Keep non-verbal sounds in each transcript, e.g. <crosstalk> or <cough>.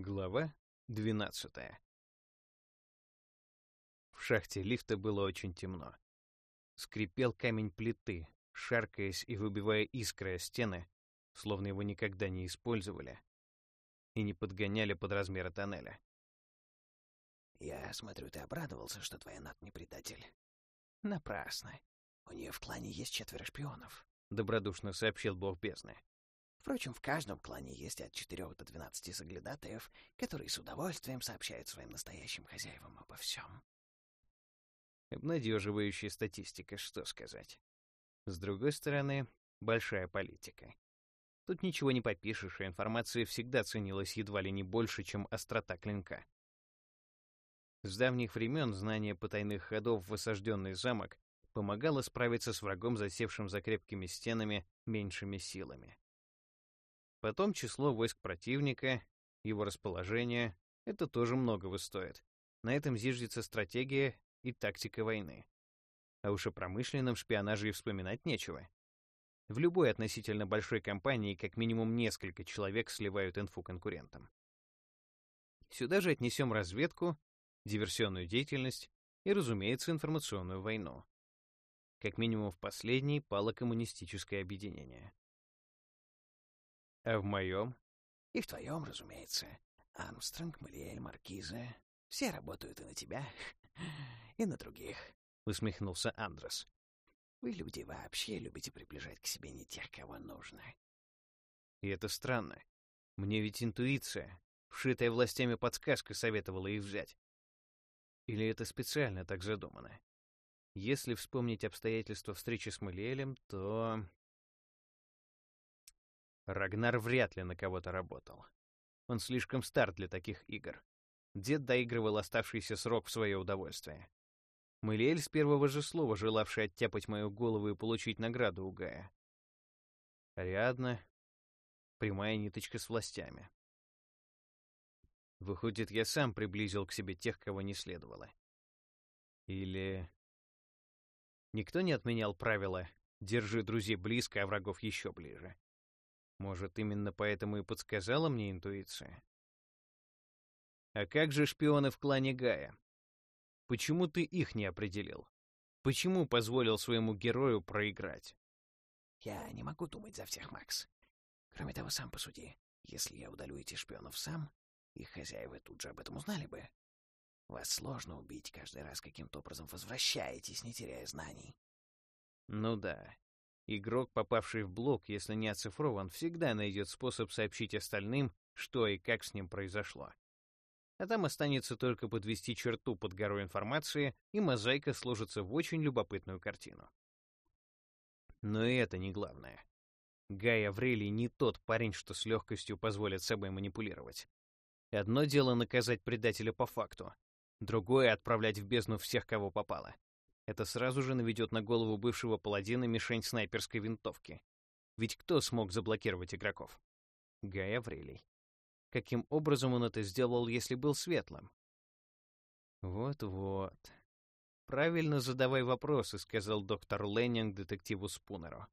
Глава 12 В шахте лифта было очень темно. Скрипел камень плиты, шаркаясь и выбивая искры о стены, словно его никогда не использовали и не подгоняли под размеры тоннеля. «Я смотрю, ты обрадовался, что твоя Нат не предатель». «Напрасно. У нее в клане есть четверо шпионов», — добродушно сообщил бог бездны. Впрочем, в каждом клане есть от 4 до 12 соглядатаев, которые с удовольствием сообщают своим настоящим хозяевам обо всем. Обнадеживающая статистика, что сказать. С другой стороны, большая политика. Тут ничего не попишешь, и информация всегда ценилась едва ли не больше, чем острота клинка. С давних времен знание потайных ходов в осажденный замок помогало справиться с врагом, засевшим за крепкими стенами, меньшими силами. Потом число войск противника, его расположение — это тоже многого стоит. На этом зиждется стратегия и тактика войны. А уж о промышленном шпионаже и вспоминать нечего. В любой относительно большой компании как минимум несколько человек сливают инфу конкурентам. Сюда же отнесем разведку, диверсионную деятельность и, разумеется, информационную войну. Как минимум в последней пало коммунистическое объединение. А в моем? И в твоем, разумеется. Армстронг, Малиэль, Маркиза. Все работают и на тебя, <laughs> и на других, — усмехнулся Андрес. Вы, люди, вообще любите приближать к себе не тех, кого нужно. И это странно. Мне ведь интуиция, вшитая властями подсказка, советовала их взять. Или это специально так задумано? Если вспомнить обстоятельства встречи с Малиэлем, то... Рагнар вряд ли на кого-то работал. Он слишком стар для таких игр. Дед доигрывал оставшийся срок в свое удовольствие. Мэлиэль с первого же слова, желавший оттяпать мою голову и получить награду у Гая. Ариадна — прямая ниточка с властями. Выходит, я сам приблизил к себе тех, кого не следовало. Или... Никто не отменял правила «держи друзей близко, а врагов еще ближе». Может, именно поэтому и подсказала мне интуиция? А как же шпионы в клане Гая? Почему ты их не определил? Почему позволил своему герою проиграть? Я не могу думать за всех, Макс. Кроме того, сам посуди. Если я удалю этих шпионов сам, их хозяева тут же об этом узнали бы. Вас сложно убить, каждый раз каким-то образом возвращаетесь, не теряя знаний. Ну да, Игрок, попавший в блок, если не оцифрован, всегда найдет способ сообщить остальным, что и как с ним произошло. А там останется только подвести черту под горой информации, и мозаика сложится в очень любопытную картину. Но и это не главное. Гай Аврелий не тот парень, что с легкостью позволит собой манипулировать. Одно дело наказать предателя по факту, другое — отправлять в бездну всех, кого попало. Это сразу же наведет на голову бывшего паладина мишень снайперской винтовки. Ведь кто смог заблокировать игроков? Гай Аврелий. Каким образом он это сделал, если был светлым? Вот-вот. Правильно задавай вопросы, сказал доктор Леннинг детективу Спунеру.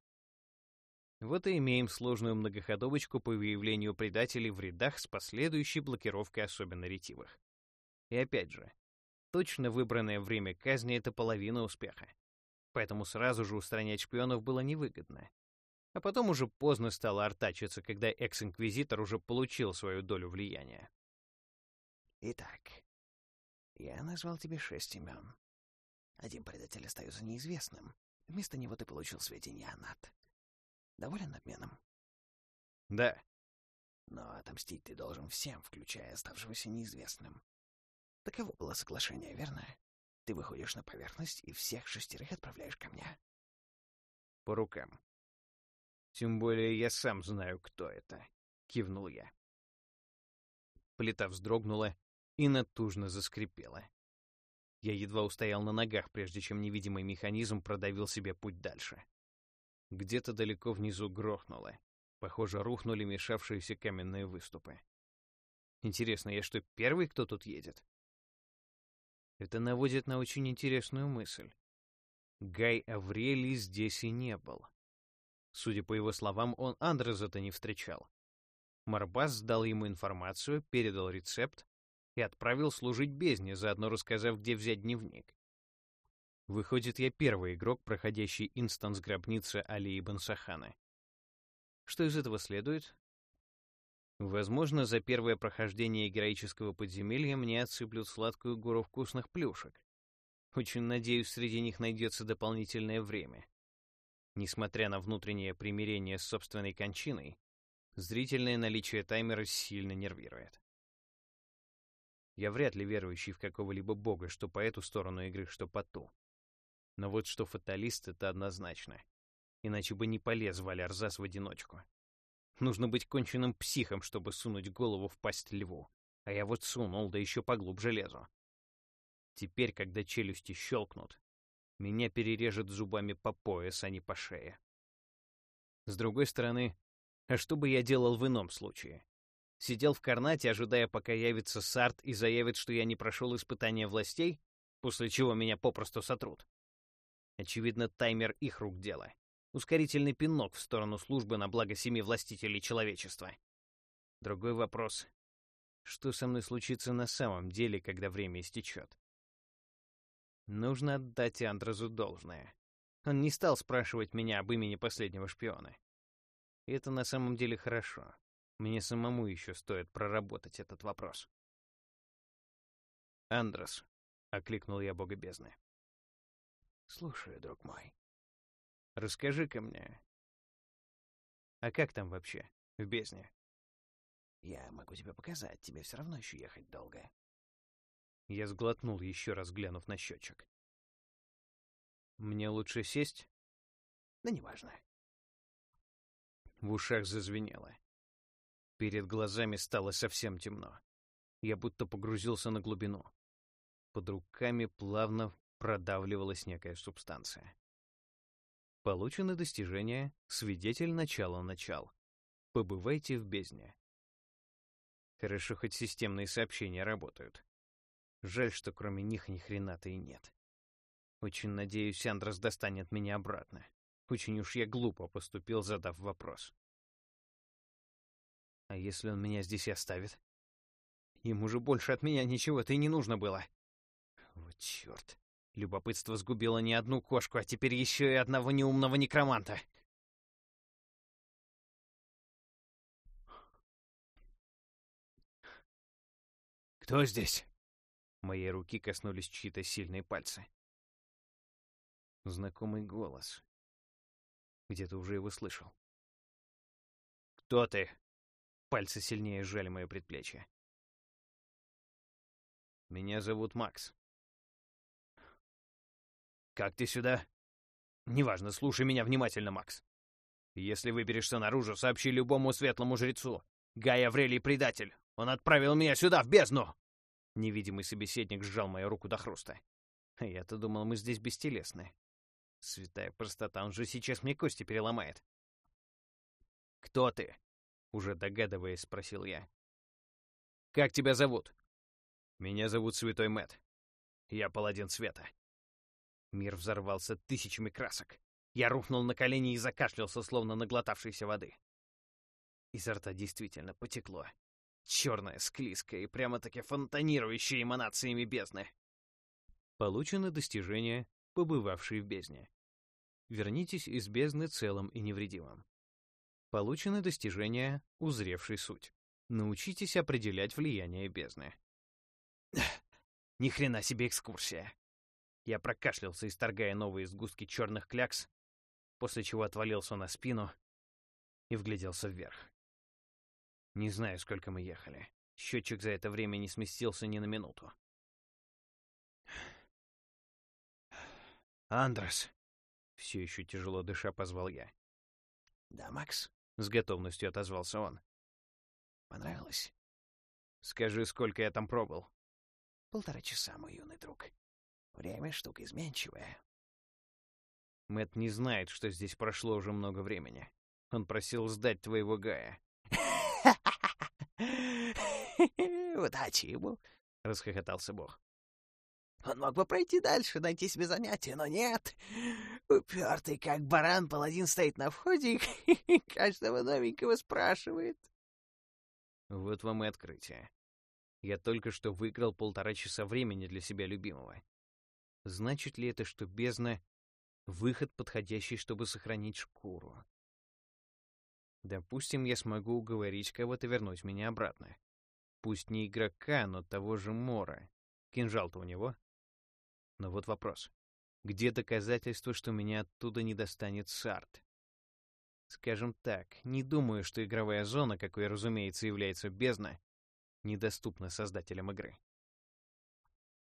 Вот и имеем сложную многоходовочку по выявлению предателей в рядах с последующей блокировкой особенно ретивых. И опять же, Точно выбранное время казни — это половина успеха. Поэтому сразу же устранять шпионов было невыгодно. А потом уже поздно стало артачиться, когда экс-инквизитор уже получил свою долю влияния. Итак, я назвал тебе шесть имен. Один предатель остается неизвестным. Вместо него ты получил сведения о Нат. Доволен обменом? Да. Но отомстить ты должен всем, включая оставшегося неизвестным. Таково было соглашение, верно? Ты выходишь на поверхность и всех шестерых отправляешь ко мне. По рукам. Тем более я сам знаю, кто это, кивнул я. Плита вздрогнула и натужно заскрипела. Я едва устоял на ногах, прежде чем невидимый механизм продавил себе путь дальше. Где-то далеко внизу грохнуло. Похоже, рухнули мешавшиеся каменные выступы. Интересно, я что, первый, кто тут едет? Это наводит на очень интересную мысль. Гай Аврелий здесь и не был. Судя по его словам, он Андреза-то не встречал. Марбас сдал ему информацию, передал рецепт и отправил служить бездне, заодно рассказав, где взять дневник. Выходит, я первый игрок, проходящий инстанс гробницы Али Ибн Сахана. Что из этого следует? Возможно, за первое прохождение героического подземелья мне отсыплют сладкую гору вкусных плюшек. Очень надеюсь, среди них найдется дополнительное время. Несмотря на внутреннее примирение с собственной кончиной, зрительное наличие таймера сильно нервирует. Я вряд ли верующий в какого-либо бога, что по эту сторону игры, что по ту. Но вот что фаталист — это однозначно. Иначе бы не полез Валярзас в одиночку. Нужно быть конченным психом, чтобы сунуть голову в пасть льву. А я вот сунул, да еще поглубже лезу. Теперь, когда челюсти щелкнут, меня перережет зубами по пояс, а не по шее. С другой стороны, а что бы я делал в ином случае? Сидел в Карнате, ожидая, пока явится Сарт и заявит, что я не прошел испытания властей, после чего меня попросту сотрут. Очевидно, таймер их рук дело. Ускорительный пинок в сторону службы на благо семи властителей человечества. Другой вопрос. Что со мной случится на самом деле, когда время истечет? Нужно отдать Андрозу должное. Он не стал спрашивать меня об имени последнего шпиона. Это на самом деле хорошо. Мне самому еще стоит проработать этот вопрос. «Андрос», — окликнул я бога бездны. «Слушаю, друг мой». «Расскажи-ка мне, а как там вообще, в бездне?» «Я могу тебе показать, тебе все равно еще ехать долго». Я сглотнул, еще раз глянув на счетчик. «Мне лучше сесть?» «Да неважно». В ушах зазвенело. Перед глазами стало совсем темно. Я будто погрузился на глубину. Под руками плавно продавливалась некая субстанция. Получено достижение «Свидетель начала-начал». Побывайте в бездне. Хорошо, хоть системные сообщения работают. Жаль, что кроме них ни хрена-то и нет. Очень надеюсь, Андрос достанет меня обратно. Очень уж я глупо поступил, задав вопрос. А если он меня здесь и оставит? Ему же больше от меня ничего-то и не нужно было. Вот черт. Любопытство сгубило не одну кошку, а теперь еще и одного неумного некроманта. «Кто здесь?» Моей руки коснулись чьи-то сильные пальцы. Знакомый голос. Где-то уже его слышал. «Кто ты?» Пальцы сильнее сжали мое предплечье. «Меня зовут Макс». «Как ты сюда?» «Неважно, слушай меня внимательно, Макс. Если выберешься наружу, сообщи любому светлому жрецу. Гай Аврелий предатель. Он отправил меня сюда, в бездну!» Невидимый собеседник сжал мою руку до хруста. Я-то думал, мы здесь бестелесны. Святая простота, он же сейчас мне кости переломает. «Кто ты?» — уже догадываясь, спросил я. «Как тебя зовут?» «Меня зовут Святой Мэт. Я паладин света». Мир взорвался тысячами красок. Я рухнул на колени и закашлялся, словно наглотавшийся воды. Изо рта действительно потекло. Черная, склизкая и прямо-таки фонтанирующая эманациями бездны. Получено достижение, побывавший в бездне. Вернитесь из бездны целым и невредимым. Получено достижение, узревший суть. Научитесь определять влияние бездны. Ни хрена себе экскурсия. Я прокашлялся, исторгая новые сгустки черных клякс, после чего отвалился на спину и вгляделся вверх. Не знаю, сколько мы ехали. Счетчик за это время не сместился ни на минуту. <sighs> «Андрес!» — все еще тяжело дыша позвал я. «Да, Макс?» — с готовностью отозвался он. «Понравилось?» «Скажи, сколько я там пробыл?» «Полтора часа, мой юный друг. Время — штука изменчивая». Мэт не знает, что здесь прошло уже много времени. Он просил сдать твоего Гая. «Удачи ему!» — расхохотался Бог. «Он мог бы пройти дальше, найти себе занятие, но нет. Упертый, как баран, паладин стоит на входе и <laughs> каждого новенького спрашивает. Вот вам и открытие. Я только что выиграл полтора часа времени для себя любимого. Значит ли это, что бездна — выход, подходящий, чтобы сохранить шкуру? Допустим, я смогу уговорить кого-то вернуть меня обратно. Пусть не игрока, но того же Мора. Кинжал-то у него. Но вот вопрос. Где доказательства, что меня оттуда не достанет Сарт? Скажем так, не думаю, что игровая зона, какой, разумеется, является бездна, недоступна создателям игры.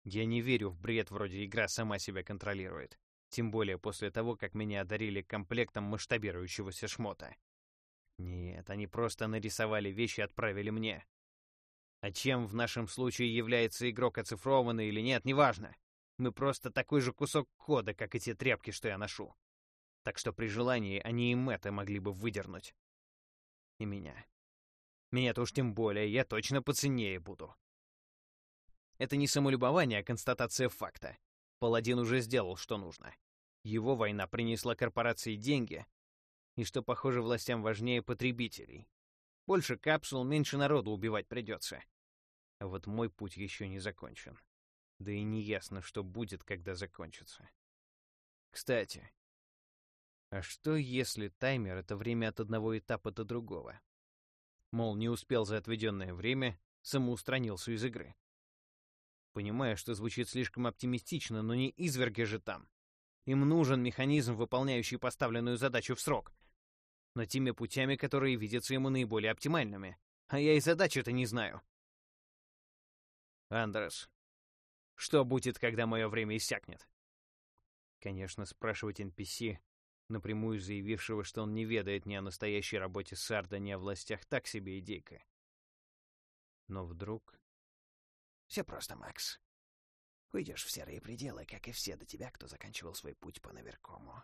Я не верю в бред вроде «игра сама себя контролирует», тем более после того, как меня одарили комплектом масштабирующегося шмота. Нет, они просто нарисовали вещи и отправили мне. А чем в нашем случае является игрок оцифрованный или нет, неважно. Мы просто такой же кусок кода, как и те тряпки, что я ношу. Так что при желании они им это могли бы выдернуть. И меня. Меня-то уж тем более, я точно поценнее буду. Это не самолюбование, а констатация факта. Паладин уже сделал, что нужно. Его война принесла корпорации деньги, и, что, похоже, властям важнее потребителей. Больше капсул, меньше народу убивать придется. А вот мой путь еще не закончен. Да и не ясно, что будет, когда закончится. Кстати, а что если таймер — это время от одного этапа до другого? Мол, не успел за отведенное время, самоустранился из игры. Понимаю, что звучит слишком оптимистично, но не изверги же там. Им нужен механизм, выполняющий поставленную задачу в срок. Но теми путями, которые видятся ему наиболее оптимальными. А я и задачи-то не знаю. Андрес, что будет, когда мое время иссякнет? Конечно, спрашивать NPC, напрямую заявившего, что он не ведает ни о настоящей работе Сарда, ни о властях, так себе идейка. Но вдруг... Все просто, Макс. Уйдешь в серые пределы, как и все до тебя, кто заканчивал свой путь по наверкому.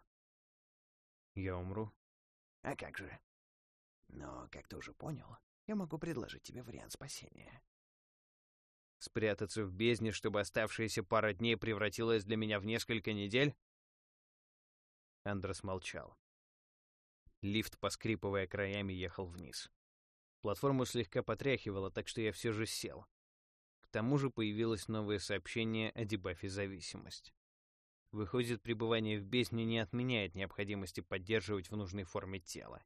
Я умру? А как же? Но, как ты уже понял, я могу предложить тебе вариант спасения. Спрятаться в бездне, чтобы оставшаяся пара дней превратилась для меня в несколько недель? Андрес молчал. Лифт, поскрипывая краями, ехал вниз. Платформу слегка потряхивало, так что я все же сел. Тому же появилось новое сообщение о дебафе «Зависимость». Выходит, пребывание в бездне не отменяет необходимости поддерживать в нужной форме тело.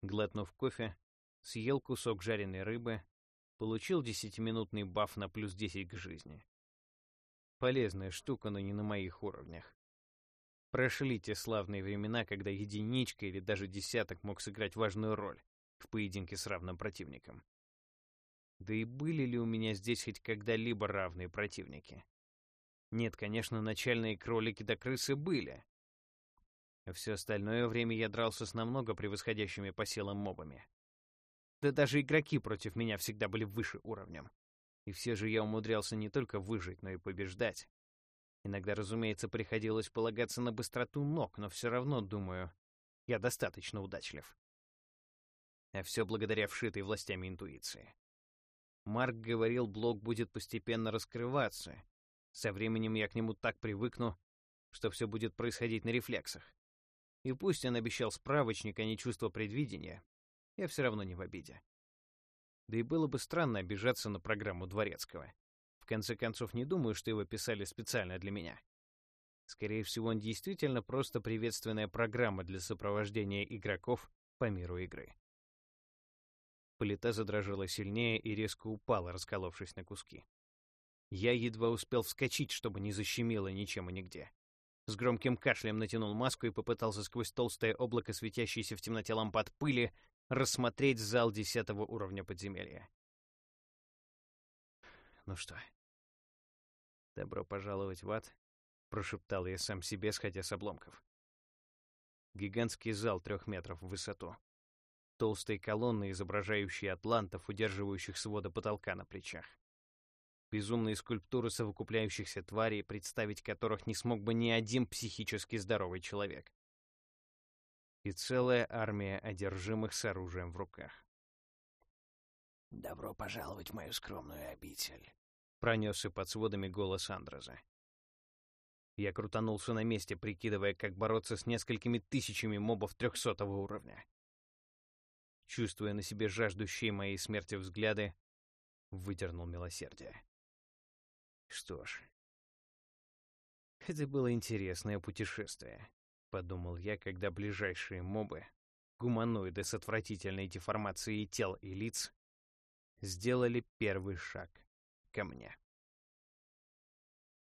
Глотнув кофе, съел кусок жареной рыбы, Получил десятиминутный баф на плюс 10 к жизни. Полезная штука, но не на моих уровнях. Прошли те славные времена, когда единичка или даже десяток мог сыграть важную роль в поединке с равным противником. Да и были ли у меня здесь хоть когда-либо равные противники? Нет, конечно, начальные кролики да крысы были. Все остальное время я дрался с намного превосходящими по силам мобами. Да даже игроки против меня всегда были выше уровнем. И все же я умудрялся не только выжить, но и побеждать. Иногда, разумеется, приходилось полагаться на быстроту ног, но все равно, думаю, я достаточно удачлив. А все благодаря вшитой властями интуиции. Марк говорил, блок будет постепенно раскрываться. Со временем я к нему так привыкну, что все будет происходить на рефлексах. И пусть он обещал справочник, а не чувство предвидения, я все равно не в обиде. Да и было бы странно обижаться на программу Дворецкого. В конце концов, не думаю, что его писали специально для меня. Скорее всего, он действительно просто приветственная программа для сопровождения игроков по миру игры. Плита задрожала сильнее и резко упала, расколовшись на куски. Я едва успел вскочить, чтобы не защемило ничем и нигде. С громким кашлем натянул маску и попытался сквозь толстое облако светящейся в темноте лампад пыли рассмотреть зал десятого уровня подземелья. Ну что, добро пожаловать в ад, прошептал я сам себе, сходя с обломков. Гигантский зал трех метров в высоту. Толстые колонны, изображающие атлантов, удерживающих свода потолка на плечах. Безумные скульптуры совокупляющихся тварей, представить которых не смог бы ни один психически здоровый человек и целая армия одержимых с оружием в руках. «Добро пожаловать в мою скромную обитель», — пронесся под сводами голос Андроза. Я крутанулся на месте, прикидывая, как бороться с несколькими тысячами мобов трехсотого уровня. Чувствуя на себе жаждущие моей смерти взгляды, выдернул милосердие. Что ж, это было интересное путешествие, подумал я, когда ближайшие мобы, гуманоиды с отвратительной деформацией тел и лиц, сделали первый шаг ко мне.